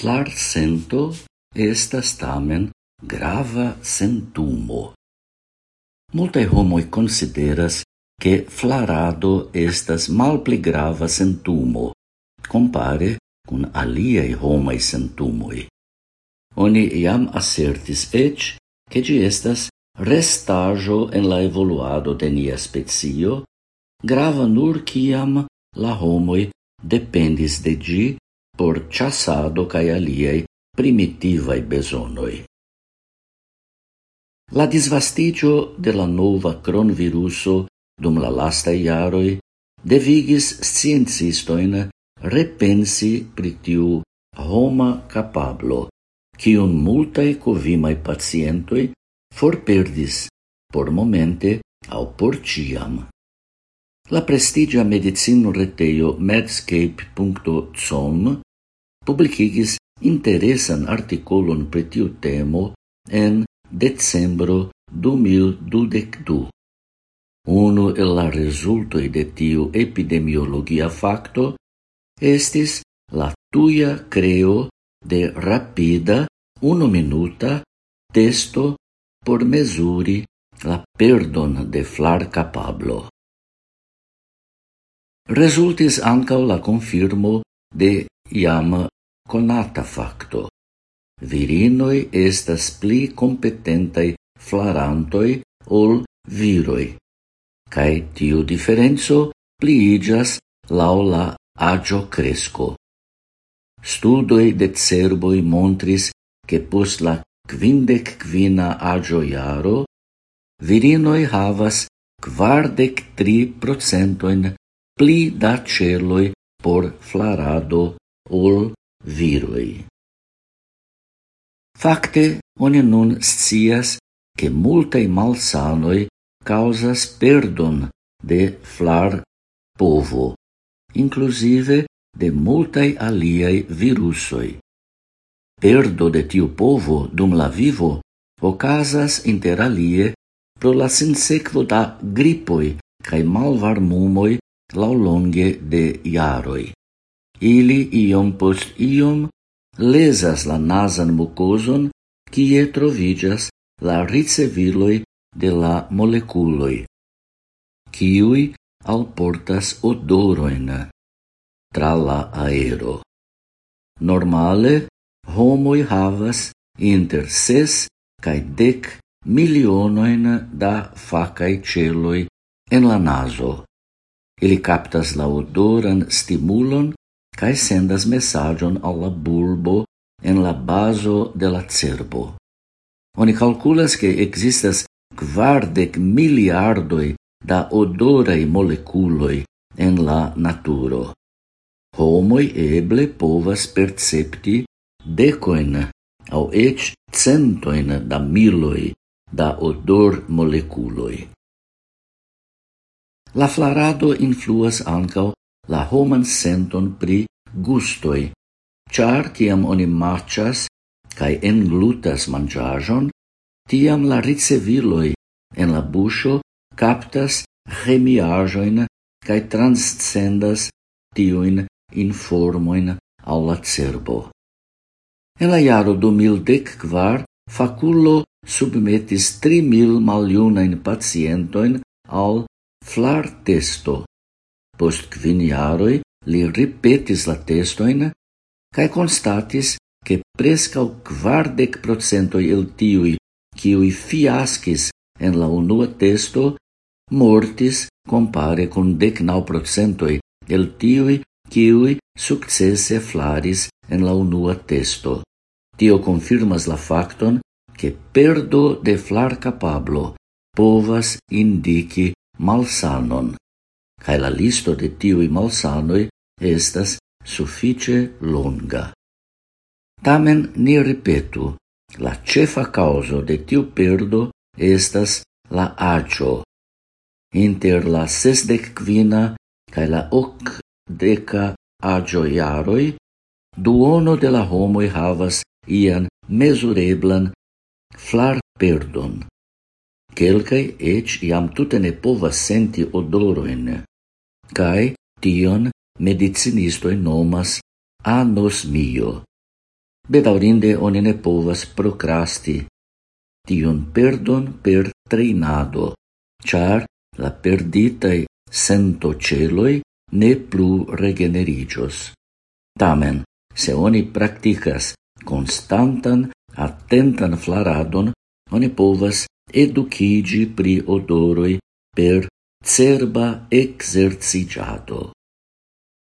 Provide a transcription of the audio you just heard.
Flar sento estas tamen grava sentumo. Multae homoi consideras che flarado estas malpli grava sentumo, compare cun aliei homai sentumoi. Oni iam assertis ec che gi estas restajo en la evoluado de nia spezio, grava nur ciam la homoi dependis de gi por ĉasado cae aliei primitivae besonoi. La disvastigio de la nova cronviruso dum la lasta iaroi devigis sciencistojn repensi pritiu homa capablo, cion multae covimae pacientoi forperdis por momente au por ciam. La prestigia medicino reteio medscape.com publicigis interesan articolon pri tiu temo en decembro 2022. Uno el la resultoi de tiu epidemiologia facto estis la tuia creo de rapida uno minuta testo por mesuri la perdon de flar capablo. Resultis ancau la confirmo de iam conata facto. Virinoi estas pli competentai flarantoi ol viroi, cae tiu diferenzo pliigas laula agio cresco. Studoi de cerboi montris che pus la quindec quina agio iaro, virinoi havas quardec tri procentoin pli da celoi por flarado ol viroi. Fakte, oni nun scias che multae malsanoi causas perdon de flar povo, inclusive de multae aliae virusoi. Perdo de tiu povo dum la vivo ocasas inter alie pro la sinsequo da gripoi cae malvarmumoi laulonge de iaroi. Ili iom post iom lesas la nasan mucoson kie trovigas la riceviloi de la moleculoi, kiui alportas odoroin tra la aero. Normale, homoi havas inter ses cae dec milionoin da facae celoi en la naso. Ili captas la odoran stimulon cae sendas messagion al la bulbo en la baso de la cerbo. Oni calculas che existas quardec miliardoi da odoraj moleculoi en la naturo. Homoi eble povas percepti decoin au ec centoin da miloi da odor moleculoi. La flarado influas ancao la homan senton pri gustoi, char ciam oni marchas cae englutas mangiajon, tiam la riceviloi en la buscio captas remiajoin cae transcendas tiuin informoin al la cerbo. En la jaro 2014 faculo submetis 3.000 maliunain pacientoin al flar testo, Post quin jaroj li ripetis la testoin, cae constatis che prescau quardec procentoi el tiui quiui fiascis en la unua testo, mortis compare con decnau procentoi el tiui quiui successe flaris en la unua testo. Tio confirmas la facton che perdo de flar capablo povas indici malsanon cae la listo de tiui malsanoi estas suffice longa. Tamen ni ripetu, la cefa causo de tiu perdo estas la agio. Inter la sesdec quina cae la hoc deca agio iaroi, duono de la homoi havas ian mesureblan flar perdon. Quelcae ec iam tute ne povas senti odoroin cae tion medicinistoi nomas anosmio. Bedaurinde oni ne povas procrasti tion perdon per treinado, char la perditai sentoceloi ne plu regenericios. Tamen, se oni practicas constantan, attentan flaradon, oni povas educigi pri odoroi per Serba esercitato